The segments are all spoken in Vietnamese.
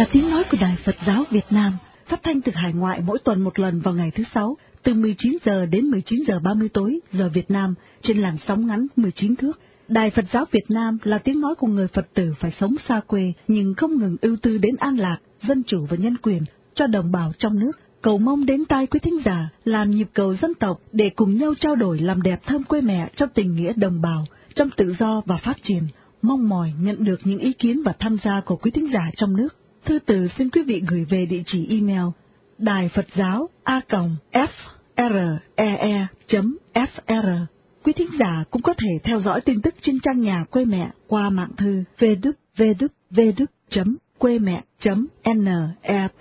Là tiếng nói của Đài Phật giáo Việt Nam, phát thanh từ hải ngoại mỗi tuần một lần vào ngày thứ sáu, từ 19 giờ đến 19 giờ 30 tối giờ Việt Nam trên làn sóng ngắn 19 thước. Đài Phật giáo Việt Nam là tiếng nói của người Phật tử phải sống xa quê nhưng không ngừng ưu tư đến an lạc, dân chủ và nhân quyền cho đồng bào trong nước. Cầu mong đến tai quý thính giả làm nhịp cầu dân tộc để cùng nhau trao đổi làm đẹp thơm quê mẹ trong tình nghĩa đồng bào, trong tự do và phát triển mong mỏi nhận được những ý kiến và tham gia của quý thính giả trong nước. Thư từ xin quý vị gửi về địa chỉ email đài Phật giáo a còng f r e e fr. Quý thính giả cũng có thể theo dõi tin tức trên trang nhà quê mẹ qua mạng thư vđvđvđ.quê mẹ.net.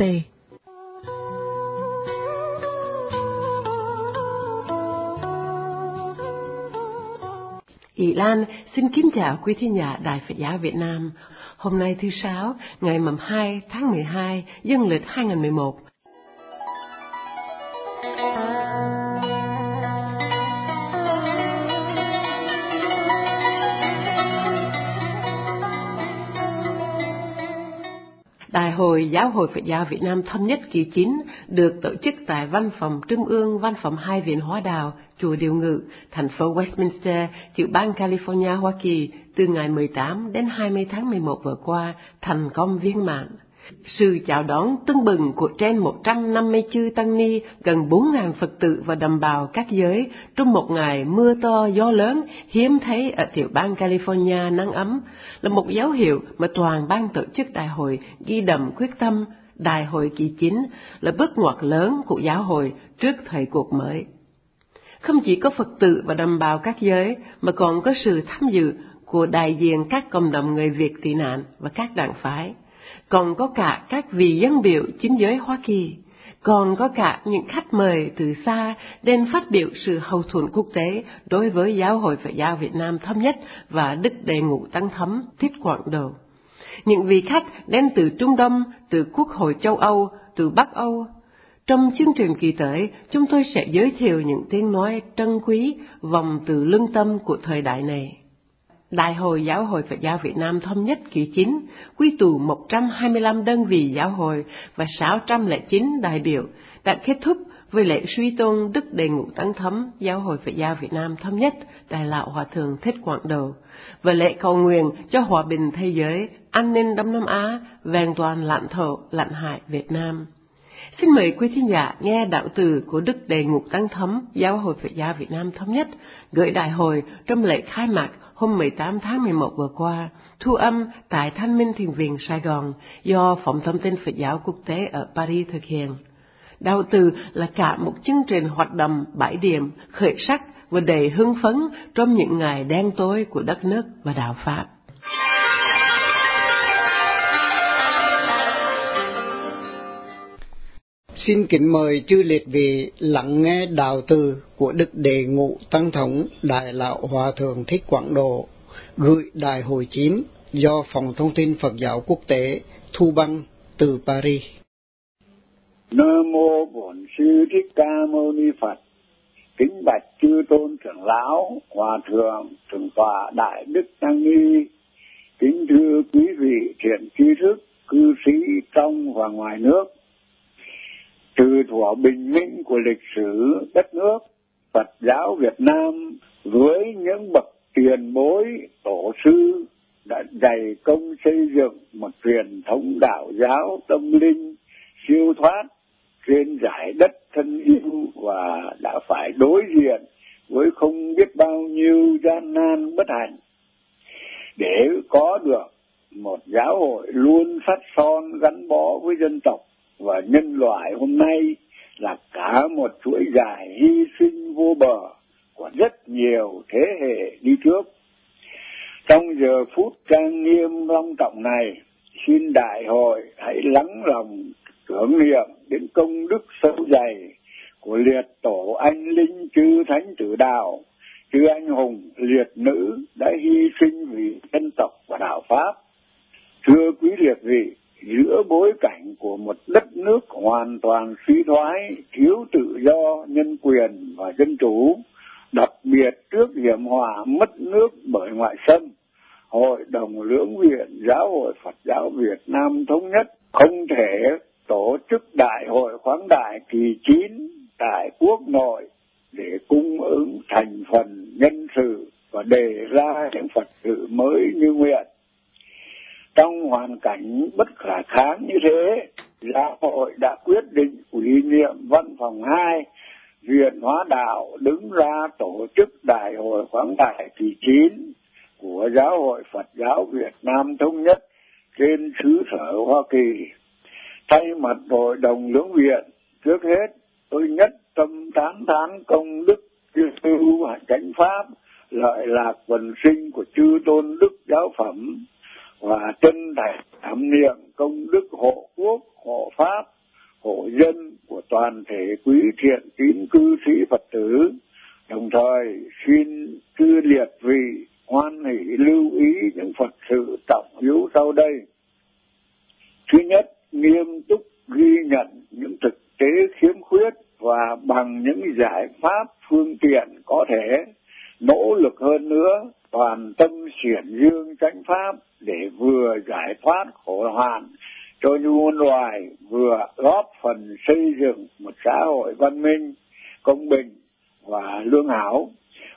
Ý Lan xin kính chào quý thính giả Đài Phật giáo Việt Nam. Hôm nay thứ Sáu, ngày mùng 2 tháng 12, dương lịch 2011. Đại hội Giáo hội Phật giáo Việt Nam thâm nhất kỳ 9 được tổ chức tại Văn phòng Trung ương Văn phòng Hai Viện Hóa Đào, Chùa Điều Ngự, thành phố Westminster, tiểu bang California, Hoa Kỳ từ ngày 18 đến 20 tháng 11 vừa qua thành công viên mãn. Sự chào đón tưng bừng của trên 150 chư tăng ni, gần 4.000 Phật tử và đồng bào các giới trong một ngày mưa to gió lớn hiếm thấy ở tiểu bang California nắng ấm, là một dấu hiệu mà toàn ban tổ chức đại hội ghi đậm quyết tâm đại hội kỳ chính là bước ngoặt lớn của giáo hội trước thời cuộc mới. Không chỉ có Phật tử và đồng bào các giới, mà còn có sự tham dự của đại diện các cộng đồng người Việt tị nạn và các đảng phái còn có cả các vị dân biểu chính giới Hoa Kỳ, còn có cả những khách mời từ xa đến phát biểu sự hậu thuẫn quốc tế đối với Giáo hội Phật giáo Việt Nam thâm nhất và Đức Đề Ngũ Tăng Thấm Thích Quảng Đồ. Những vị khách đến từ Trung Đông, từ Quốc hội châu Âu, từ Bắc Âu. Trong chương trình kỳ tới, chúng tôi sẽ giới thiệu những tiếng nói trân quý vòng từ lương tâm của thời đại này. Đại hội Giáo hội Phật giáo Việt Nam thống nhất kỳ 9 quy tụ 125 đơn vị giáo hội và 609 đại biểu đã kết thúc với lễ suy tôn Đức Đề Ngũ Tăng Thấm Giáo hội Phật giáo Việt Nam thống nhất Đại Lão Hòa Thượng Thích Quảng Đầu và lễ cầu nguyện cho hòa bình thế giới, an ninh Đông Nam Á, vẹn toàn lãnh thổ, lãnh hải Việt Nam. Xin mời quý thính giả nghe đạo từ của Đức Đề Ngục Tăng Thấm Giáo hội Phật giáo Việt Nam thống nhất gửi đại hội trong lễ khai mạc hôm 18 tháng 11 vừa qua, thu âm tại Thanh Minh Thiền Viện Sài Gòn do Phòng Thông tin Phật giáo Quốc tế ở Paris thực hiện. Đạo từ là cả một chương trình hoạt động bãi điểm khởi sắc và đầy hưng phấn trong những ngày đen tối của đất nước và đạo Pháp. Xin kính mời chư liệt vị lắng nghe đạo từ của Đức Đề Ngụ Tăng Thống Đại Lão Hòa Thượng Thích Quảng Độ gửi Đại hội 9 do Phòng Thông tin Phật giáo Quốc tế thu băng từ Paris. Nam mô Bổn Sư Thích Ca Mâu Ni Phật. Kính bạch chư tôn trưởng lão, hòa thượng, trưởng tòa đại đức tăng ni. Kính thưa quý vị thiện trí thức, cư sĩ trong và ngoài nước từ thuở bình minh của lịch sử đất nước, Phật giáo Việt Nam với những bậc tiền bối, tổ sư đã dày công xây dựng một truyền thống đạo giáo tâm linh siêu thoát trên giải đất thân yêu và đã phải đối diện với không biết bao nhiêu gian nan bất hạnh. Để có được một giáo hội luôn sắt son gắn bó với dân tộc và nhân loại hôm nay là cả một chuỗi dài hy sinh vô bờ của rất nhiều thế hệ đi trước. Trong giờ phút trang nghiêm long trọng này, xin đại hội hãy lắng lòng tưởng niệm đến công đức sâu dày của liệt tổ anh linh chư thánh tử đạo, chư anh hùng liệt nữ đã hy sinh vì dân tộc và đạo Pháp. Thưa quý liệt vị, giữa bối cảnh của một đất nước hoàn toàn suy thoái, thiếu tự do, nhân quyền và dân chủ, đặc biệt trước hiểm họa mất nước bởi ngoại xâm, Hội đồng Lưỡng Viện Giáo hội Phật giáo Việt Nam Thống nhất không thể tổ chức đại hội khoáng đại kỳ 9 tại quốc nội để cung ứng thành phần nhân sự và đề ra những Phật sự mới như nguyện. Trong hoàn cảnh bất khả kháng như thế, Giáo hội đã quyết định ủy nhiệm văn phòng 2 Viện Hóa Đạo đứng ra tổ chức Đại hội khoáng đại kỳ 9 của Giáo hội Phật giáo Việt Nam Thống nhất trên xứ sở Hoa Kỳ. Thay mặt Hội đồng Lưỡng Viện, trước hết tôi nhất tâm tán thán công đức chư tu chánh pháp lợi lạc quần sinh của chư tôn đức giáo phẩm và chân thành cảm niệm công đức hộ quốc hộ pháp hộ dân của toàn thể quý thiện tín cư sĩ Phật tử, đồng thời xin cư liệt vị hoan hỷ lưu ý những Phật sự trọng yếu sau đây. Thứ nhất, nghiêm túc ghi nhận những thực tế khiếm khuyết và bằng những giải pháp phương tiện có thể nỗ lực hơn nữa toàn tâm chuyển dương chánh pháp để vừa giải thoát khổ hoạn cho muôn loài vừa góp phần xây dựng một xã hội văn minh, công bình và lương hảo,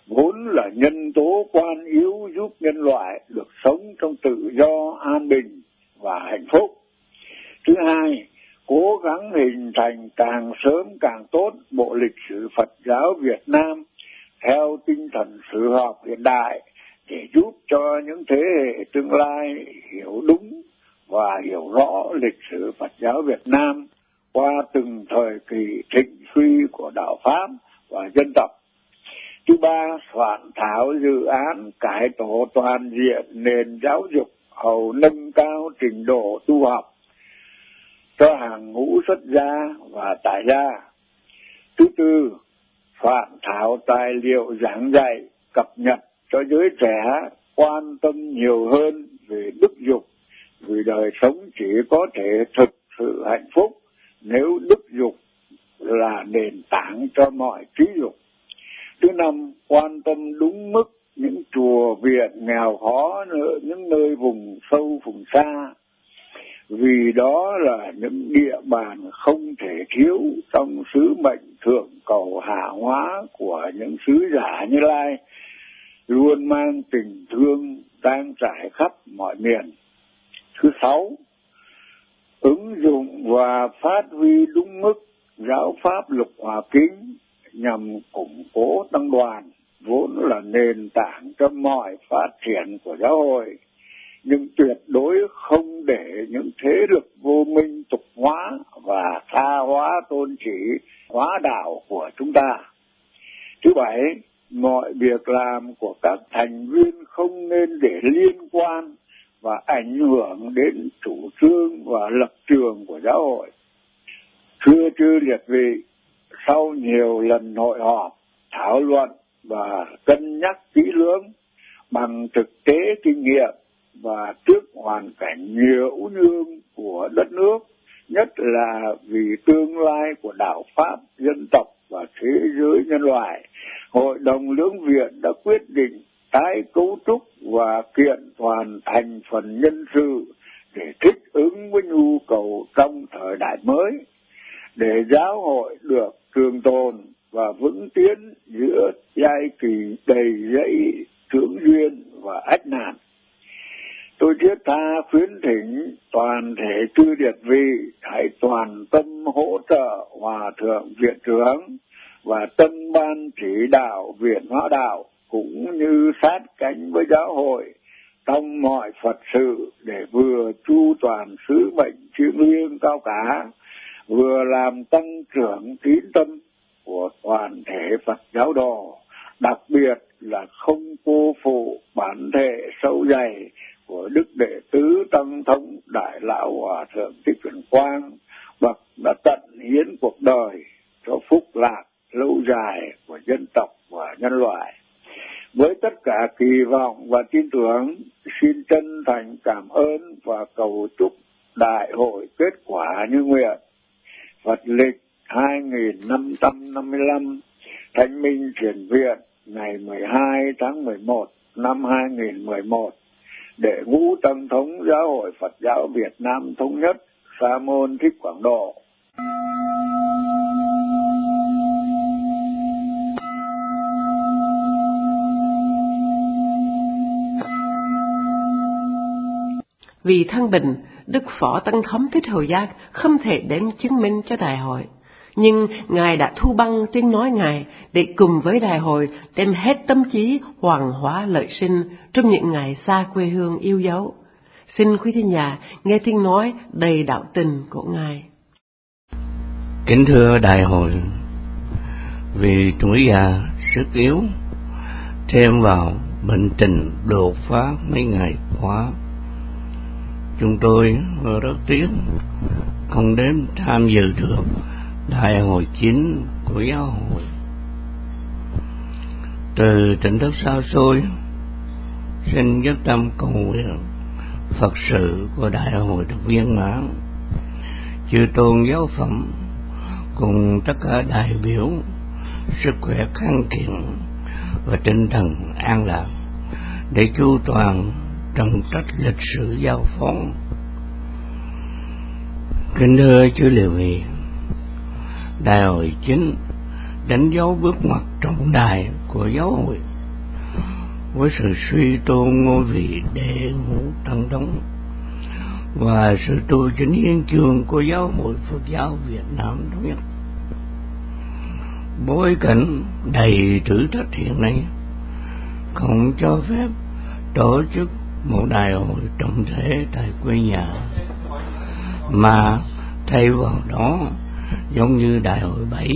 vốn là nhân tố quan yếu giúp nhân loại được sống trong tự do, an bình và hạnh phúc. Thứ hai, cố gắng hình thành càng sớm càng tốt bộ lịch sử Phật giáo Việt Nam theo tinh thần sử học hiện đại để giúp cho những thế hệ tương lai hiểu đúng và hiểu rõ lịch sử Phật giáo Việt Nam qua từng thời kỳ thịnh suy của đạo Pháp và dân tộc. Thứ ba, soạn thảo dự án cải tổ toàn diện nền giáo dục hầu nâng cao trình độ tu học cho hàng ngũ xuất gia và tại gia. Thứ tư, soạn thảo tài liệu giảng dạy cập nhật cho giới trẻ quan tâm nhiều hơn về đức dục vì đời sống chỉ có thể thực sự hạnh phúc nếu đức dục là nền tảng cho mọi trí dục. Thứ năm, quan tâm đúng mức những chùa viện nghèo khó nữa, những nơi vùng sâu vùng xa, vì đó là những địa bàn không thể thiếu trong sứ mệnh thượng cầu hạ hóa của những sứ giả như Lai, luôn mang tình thương đang trải khắp mọi miền. Thứ sáu, ứng dụng và phát huy đúng mức giáo pháp lục hòa kính nhằm củng cố tăng đoàn vốn là nền tảng cho mọi phát triển của giáo hội nhưng tuyệt đối không để những thế lực vô minh tục hóa và tha hóa tôn chỉ hóa đạo của chúng ta. Thứ bảy, mọi việc làm của các thành viên không nên để liên quan và ảnh hưởng đến chủ trương và lập trường của giáo hội. Thưa chư liệt vị, sau nhiều lần hội họp, thảo luận và cân nhắc kỹ lưỡng bằng thực tế kinh nghiệm và trước hoàn cảnh nhiễu nhương của đất nước, nhất là vì tương lai của đạo Pháp, dân tộc và thế giới nhân loại, Hội đồng Lưỡng Viện đã quyết định tái cấu trúc và kiện toàn thành phần nhân sự để thích ứng với nhu cầu trong thời đại mới, để giáo hội được trường tồn và vững tiến giữa giai kỳ đầy dẫy trưởng duyên và ách nạn. Tôi thiết tha khuyến thỉnh toàn thể chư điệt vị hãy toàn tâm hỗ trợ Hòa Thượng Viện trưởng và tân ban chỉ đạo Viện Hóa Đạo cũng như sát cánh với giáo hội trong mọi Phật sự để vừa chu toàn sứ mệnh chữ liêng cao cả, vừa làm tăng trưởng tín tâm của toàn thể Phật giáo đồ, đặc biệt là không cô phụ bản thể sâu dày của Đức Đệ Tứ Tăng Thống Đại Lão Hòa Thượng Thích Trần Quang, bậc đã tận hiến cuộc đời cho phúc lạc lâu dài của dân tộc và nhân loại. Với tất cả kỳ vọng và tin tưởng, xin chân thành cảm ơn và cầu chúc đại hội kết quả như nguyện. Phật lịch 2555, Thánh Minh Chuyển Viện, ngày 12 tháng 11 năm 2011, để ngũ tăng thống giáo hội Phật giáo Việt Nam thống nhất Sa môn Thích Quảng Độ. Vì thân bình, Đức Phó Tăng Thống Thích Hồi Giác không thể đến chứng minh cho đại hội. Nhưng Ngài đã thu băng tiếng nói Ngài để cùng với đại hội đem hết tâm trí hoàng hóa lợi sinh trong những ngày xa quê hương yêu dấu. Xin quý thính giả nghe tiếng nói đầy đạo tình của Ngài. Kính thưa đại hội, vì tuổi già sức yếu, thêm vào bệnh tình đột phá mấy ngày quá chúng tôi rất tiếc không đến tham dự được đại hội chín của giáo hội. Từ tỉnh đất xa xôi, xin giúp tâm cầu nguyện phật sự của đại hội được viên mãn, chư tôn giáo phẩm cùng tất cả đại biểu, sức khỏe khang kiện và tinh thần an lạc để chu toàn trọng trách lịch sử giao phóng kính thưa chư liệu hiền đại hội chính đánh dấu bước ngoặt trọng đại của giáo hội với sự suy tôn ngôi vị đệ ngũ tăng thống và sự tu chính hiến chương của giáo hội Phật giáo Việt Nam thống nhất. Bối cảnh đầy thử thách hiện nay không cho phép tổ chức một đại hội trọng thể tại quê nhà, mà thay vào đó giống như đại hội bảy,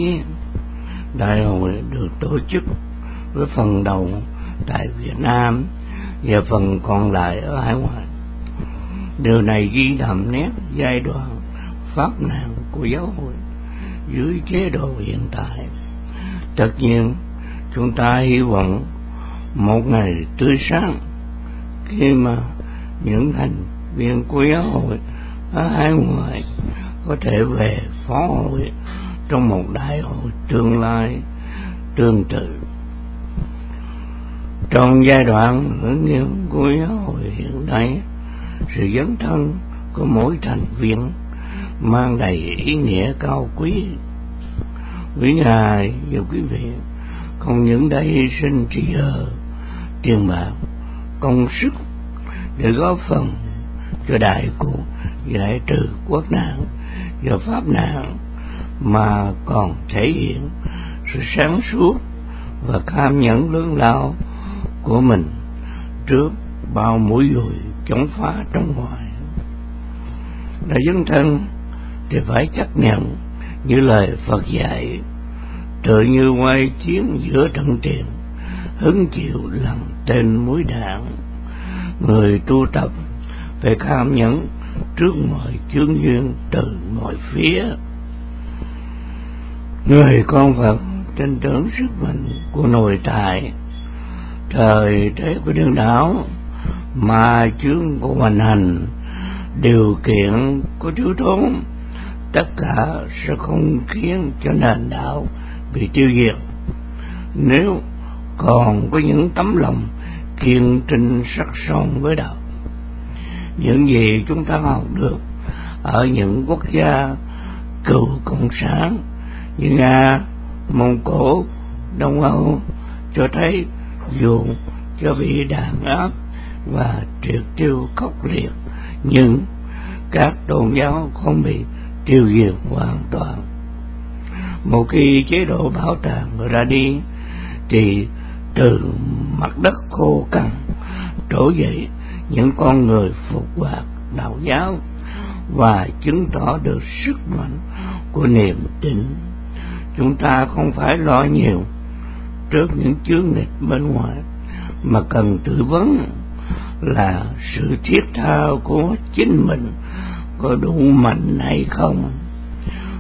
đại hội được tổ chức với phần đầu tại Việt Nam và phần còn lại ở hải ngoại. Điều này ghi đậm nét giai đoạn pháp nạn của giáo hội dưới chế độ hiện tại. Tất nhiên, chúng ta hy vọng một ngày tươi sáng khi mà những thành viên của giáo hội ở hải ngoại có thể về phó hội trong một đại hội tương lai, tương tự. Trong giai đoạn hưởng nghiệp của giáo hội hiện nay, sự dấn thân của mỗi thành viên mang đầy ý nghĩa cao quý. Quý ngài và quý vị, không những đã hy sinh trí giờ tiền bạc, công sức để góp phần cho đại cuộc giải trừ quốc nạn do pháp nạn mà còn thể hiện sự sáng suốt và cam nhẫn lớn lao của mình trước bao mũi dùi chống phá trong ngoài đã dấn thân thì phải chấp nhận như lời Phật dạy tự như quay chiến giữa trận tiền, hứng chịu lần tên mũi đạn. Người tu tập phải cam nhẫn trước mọi chướng duyên từ mọi phía. Người con Phật trên tưởng sức mạnh của nội tại thời thế của đường đảo mà chướng của hoành hành, điều kiện của thiếu thốn, tất cả sẽ không khiến cho nền đạo bị tiêu diệt. Nếu còn có những tấm lòng kiên trinh sắc son với đạo những gì chúng ta học được ở những quốc gia cựu cộng sản như nga, mông cổ, đông âu cho thấy dù cho bị đàn áp và triệt tiêu khốc liệt, nhưng các tôn giáo không bị tiêu diệt hoàn toàn. Một khi chế độ bảo tàng ra đi, thì từ mặt đất khô cằn, trỗi dậy những con người phục hoạt đạo giáo và chứng tỏ được sức mạnh của niềm tin. Chúng ta không phải lo nhiều trước những chướng nghịch bên ngoài, mà cần tự vấn là sự thiết tha của chính mình có đủ mạnh hay không.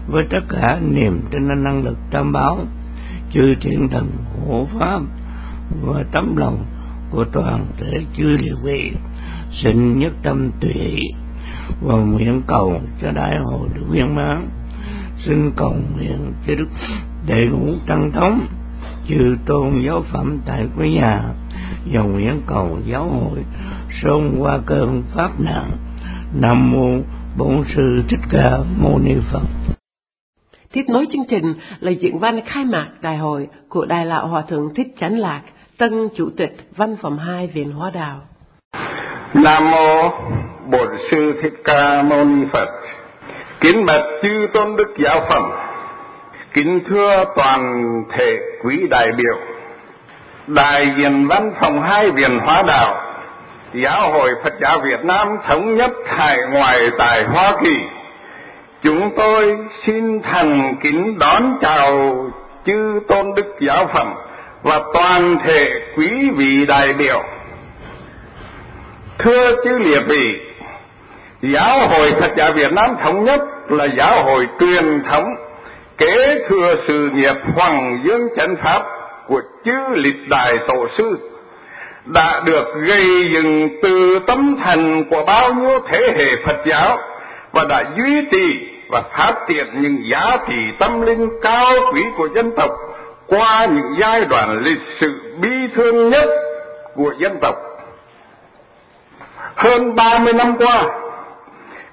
Với tất cả niềm tin năng lực tam báo chư thiên thần hộ pháp và tấm lòng của toàn thể chư liệu vị xin nhất tâm tùy và nguyện cầu, cho đại hội được viên mãn. Xin cầu nguyện cho đức đệ ngũ tăng thống. Chư tôn giáo phẩm tại quý nhà. Và nguyện cầu giáo hội sống qua cơn pháp nạn. Nam mô bổn sư thích ca mâu ni phật. Tiếp nối chương trình là diễn văn khai mạc đại hội của đại lão hòa thượng thích chánh lạc, tân chủ tịch văn phòng hai viện hóa đạo nam mô bổn sư thích ca mâu ni phật. Kính bạch chư tôn đức giáo phẩm. Kính thưa toàn thể quý đại biểu. Đại diện văn phòng hai viện hóa đạo, giáo hội phật giáo việt nam thống nhất hải ngoại tại hoa kỳ. Chúng tôi xin thành kính đón chào chư tôn đức giáo phẩm và toàn thể quý vị đại biểu thưa chư liệt vị giáo hội phật giáo việt nam thống nhất là giáo hội truyền thống kế thừa sự nghiệp hoàng dương chánh pháp của chư lịch đại tổ sư, đã được gây dựng từ tâm thần của bao nhiêu thế hệ Phật giáo và đã duy trì và phát triển những giá trị tâm linh cao quý của dân tộc qua những giai đoạn lịch sử bi thương nhất của dân tộc. Hơn 30 năm qua,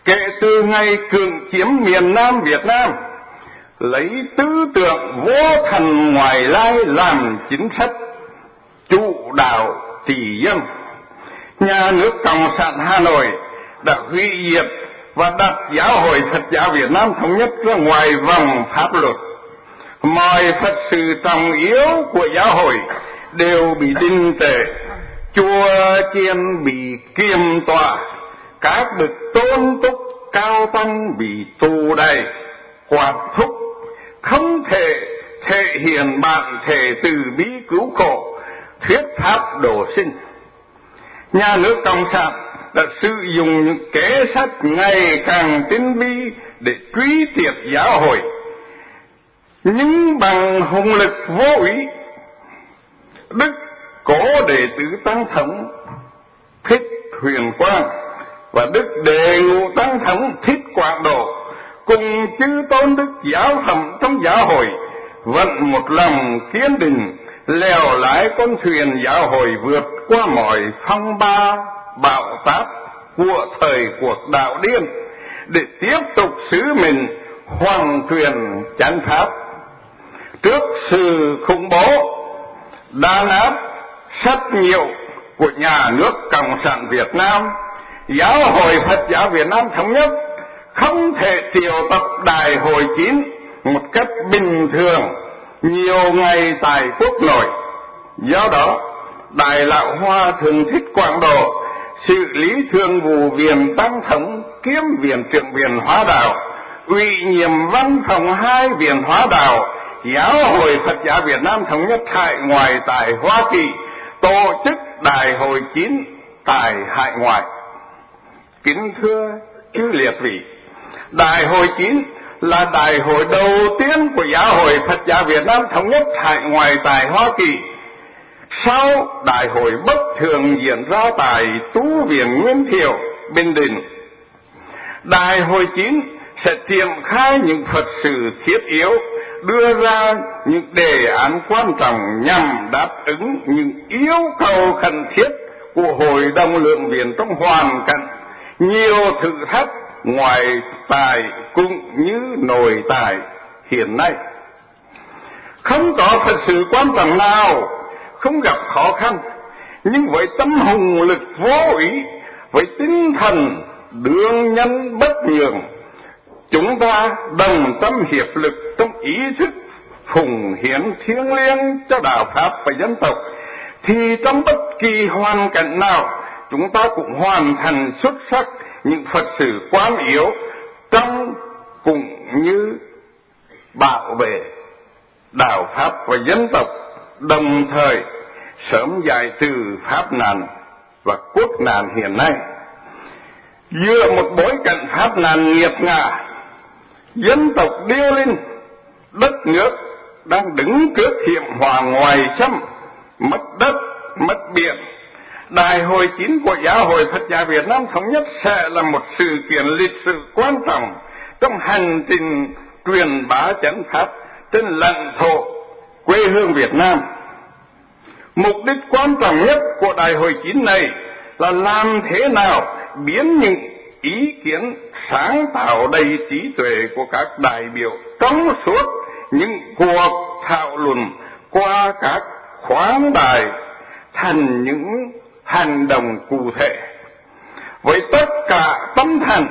kể từ ngày cường chiếm miền Nam Việt Nam, lấy tư tưởng vô thần ngoài lai làm chính sách chủ đạo trị dân. Nhà nước cộng sản hà nội đã hủy diệt và đặt giáo hội phật giáo việt nam thống nhất ra ngoài vòng pháp luật. Mọi phật sự trọng yếu của giáo hội đều bị đình trệ chùa chiên bị kiềm tỏa các bậc tôn túc cao tăng bị tù đầy, quạt thúc, không thể thể hiện bản thể từ bi cứu khổ, thuyết pháp đồ sinh. Nhà nước cộng sản đã sử dụng những kế sách ngày càng tinh vi để truy tiệt giáo hội. Nhưng bằng hùng lực vô ý, đức cố đệ tử tăng thống thích huyền quang và đức đề ngũ tăng thống thích quảng độ, cùng chư tôn đức giáo phẩm trong giáo hội, vận một lòng kiên định, lèo lái con thuyền giáo hội vượt qua mọi phong ba, bạo táp của thời cuộc đạo điên, để tiếp tục sứ mình hoàng thuyền chánh pháp. Trước sự khủng bố, đàn áp sách nhiều của nhà nước cộng sản việt nam, giáo hội phật giáo việt nam thống nhất không thể triệu tập đại hội chín một cách bình thường nhiều ngày tại quốc nội. Do đó đại lão hoa thường thích quảng độ xử lý thường vụ viện tăng thống, kiêm viện trưởng viện hóa đạo, ủy nhiệm văn phòng hai viện hóa đạo, giáo hội phật giáo việt nam thống nhất tại ngoài tại hoa kỳ tổ chức đại hội chín tại hải ngoại kính thưa chư liệt vị đại hội chín là đại hội đầu tiên của giáo hội Phật giáo Việt Nam thống nhất hải ngoại tại Hoa Kỳ. Sau đại hội bất thường diễn ra tại Tú Viện Nguyên Thiệu, Bình Định, đại hội chín sẽ triển khai những Phật sự thiết yếu, đưa ra những đề án quan trọng nhằm đáp ứng những yêu cầu cần thiết của Hội đồng lượng viện trong hoàn cảnh, nhiều thử thách ngoài tài cũng như nội tài hiện nay. Không có thật sự quan trọng nào, không gặp khó khăn, nhưng với tâm hùng lực vô ý, với tinh thần đương nhân bất nhường chúng ta đồng tâm hiệp lực trong ý thức, phụng hiến thiêng liêng cho đạo pháp và dân tộc, thì trong bất kỳ hoàn cảnh nào, chúng ta cũng hoàn thành xuất sắc những phật sự quan yếu trong cũng như bảo vệ đạo pháp và dân tộc, đồng thời sớm giải trừ pháp nạn và quốc nạn hiện nay. Giữa một bối cảnh pháp nạn nghiệt ngã dân tộc điêu linh, đất nước đang đứng trước hiểm hòa ngoài xâm, mất đất, mất biển Đại hội chín của Giáo hội Phật giáo Việt Nam Thống nhất sẽ là một sự kiện lịch sử quan trọng trong hành trình truyền bá chánh pháp trên lãnh thổ quê hương Việt Nam. Mục đích quan trọng nhất của Đại hội chín này là làm thế nào biến những ý kiến sáng tạo đầy trí tuệ của các đại biểu trong suốt những cuộc thảo luận qua các khoáng đài thành những hành động cụ thể. Với tất cả tâm thần,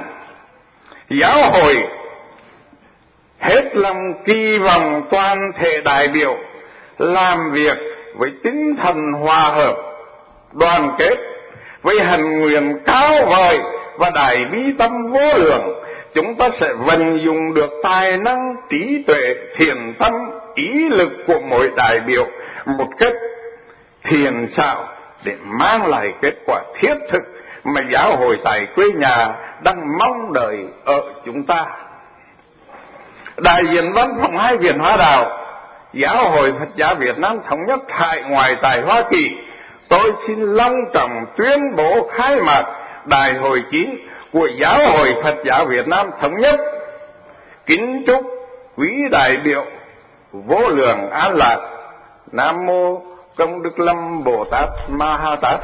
giáo hội hết lòng kỳ vọng toàn thể đại biểu làm việc với tinh thần hòa hợp, đoàn kết với hành nguyện cao vời và đại bi tâm vô lượng chúng ta sẽ vận dụng được tài năng trí tuệ thiền tâm ý lực của mỗi đại biểu một cách thiền xạo để mang lại kết quả thiết thực mà giáo hội tại quê nhà đang mong đợi ở chúng ta. Đại diện văn phòng hai viện Hoa Đạo, Giáo hội Phật giáo Việt Nam thống nhất tại ngoài tại Hoa Kỳ, tôi xin long trọng tuyên bố khai mạc Đại hội chín của Giáo hội Phật giáo Việt Nam thống nhất. Kính chúc quý đại biểu vô lượng an lạc. Nam mô Công Đức Lâm Bồ Tát Ma Ha Tát.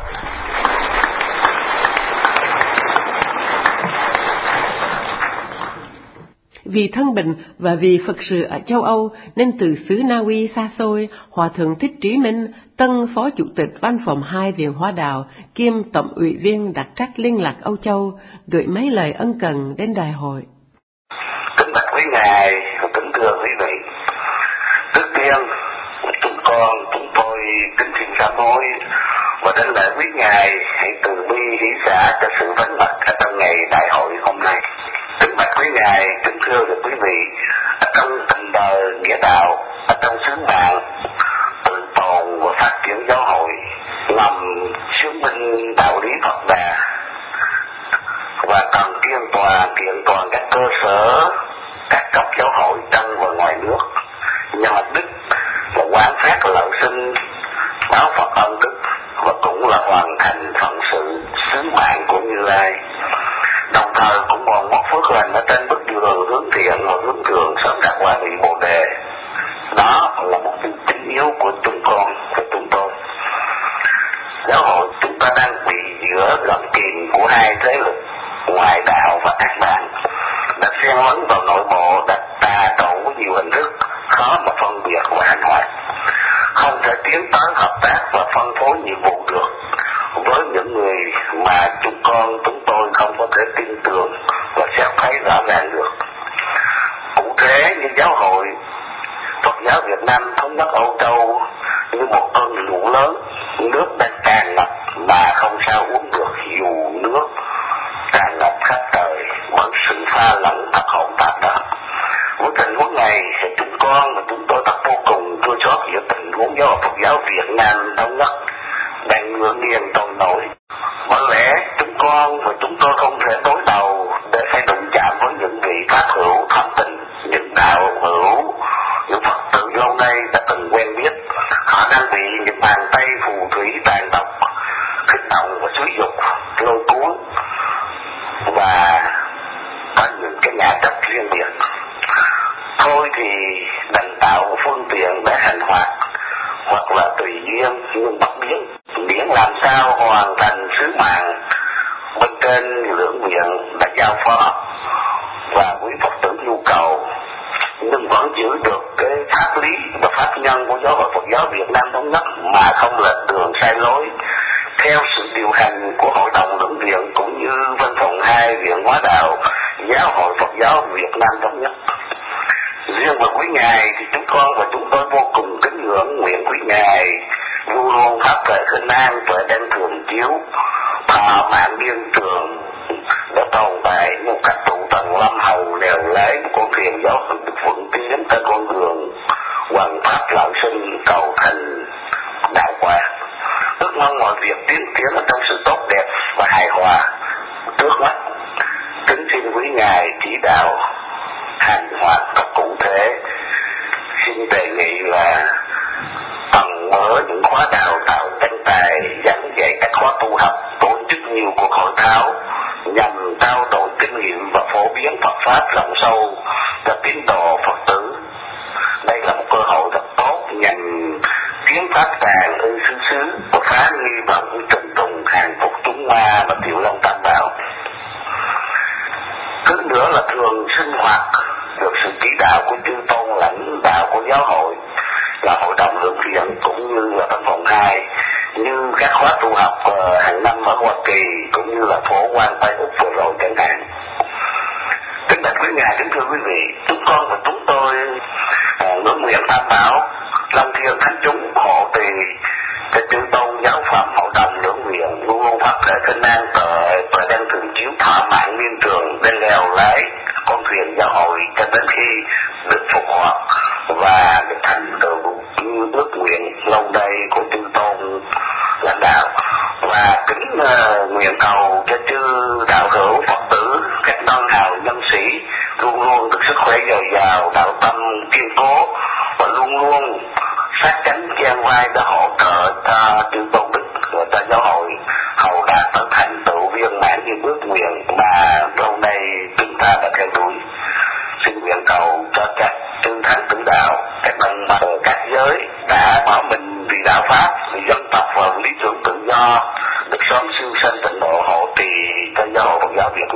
Vì thân bệnh và vì Phật sự ở châu Âu nên từ xứ Na Uy xa xôi, Hòa Thượng Thích Trí Minh, tân Phó Chủ tịch Văn phòng hai Viện Hóa Đạo, kiêm Tổng ủy viên đặc trách liên lạc Âu Châu, gửi mấy lời ân cần đến đại hội. Kính bạch quý Ngài, kính thưa quý vị, trước tiên chúng con, chúng tôi kính xin sám hối và đến lễ quý Ngài hãy từ bi hỷ xả cho sự vắng mặt ở trong ngày đại hội hợp tác và phân phối nhiệm vụ được. Với những người mà chúng con, chúng tôi không có thể tin tưởng và sẽ thấy rõ ràng được. Cụ thể như giáo hội, Phật giáo Việt Nam thống nhất Âu Châu như một cơn lũ lớn, nước đang duyên nhưng bất biến biến làm sao hoàn thành sứ mạng bên trên lưỡng viện đã giao phó và quý phật tử nhu cầu. Nhưng vẫn giữ được cái pháp lý và pháp nhân của giáo hội Phật giáo Việt Nam thống nhất mà không lệch đường sai lối. Theo sự điều hành của hội đồng lưỡng viện cũng như văn phòng hai viện hóa đạo, giáo hội Phật giáo Việt Nam thống nhất. Riêng vào quý ngài thì chúng con và chúng tôi vô cùng kính ngưỡng nguyện quý ngài vô luôn pháp tuệ khinh an tuệ đang thường chiếu thọ mạng biên trường, đã tồn tại một cách tụ tầng lâm hầu lèo lái một con thuyền gió được vững tiến trên con đường hoàn pháp lão sinh cầu thành đạo quả ước mong mọi việc tiến tiến ở trong sự tốt đẹp và hài hòa trước mắt. Kính xin quý ngài chỉ đạo hành hoạt nhiều cuộc hội thảo nhằm trao đổi kinh nghiệm và phổ biến Phật pháp rộng sâu cho tín đồ Phật tử. Đây là một cơ hội rất tốt nhằm kiến pháp càng ư xứ xứ và phá nghi vọng trùng tùng hàng phục chúng Ma và Tiểu Long Tam Bảo. Thứ nữa là thường sinh hoạt được sự chỉ đạo của chư tôn lãnh đạo của giáo hội, là hội đồng lượng thiện cũng như là văn phòng hai như các khóa tu học ờ, hàng năm ở Hoa Kỳ cũng như là phổ quan Tây Úc vừa rồi chẳng hạn. Kính bạch quý ngài, kính thưa quý vị, chúng con và chúng tôi ngưỡng nguyện tam bảo, long thiên thánh chúng hộ trì cho chư tôn giáo phẩm hậu đồng ngưỡng nguyện luôn luôn phát để thân an tội và đang thường chiếu thỏa mãn miên trường để leo lái con thuyền giáo hội cho đến khi được phục hoạt và được thành tựu như ước nguyện lâu đây nguyện cầu cho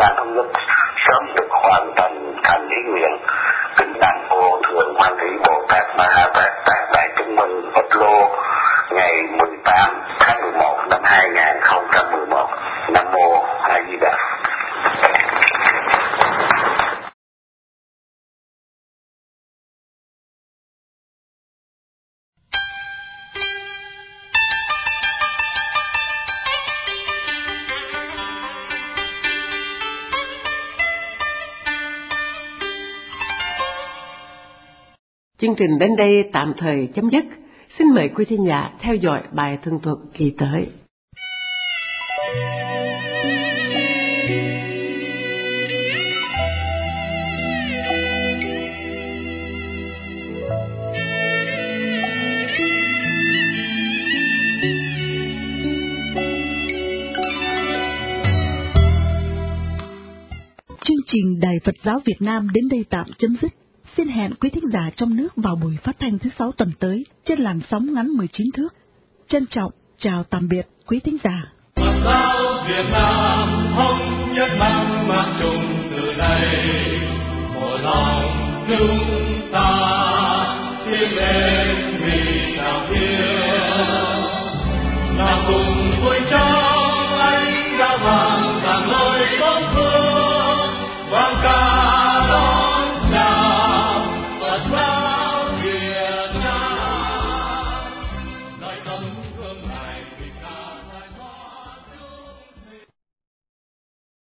Phật giáo Việt Nam sớm được hoàn thành Chương trình đến đây tạm thời chấm dứt. Xin mời quý thính giả theo dõi bài thường thuật kỳ tới. Chương trình Đài Phật giáo Việt Nam đến đây tạm chấm dứt. Xin hẹn quý thính giả trong nước vào buổi phát thanh thứ sáu tuần tới trên làn sóng ngắn 19 thước. Trân trọng, chào tạm biệt quý thính giả. Việt Nam không nhất mang mang chung từ đây một lòng chúng ta tiến lên vì sao thiên nam cung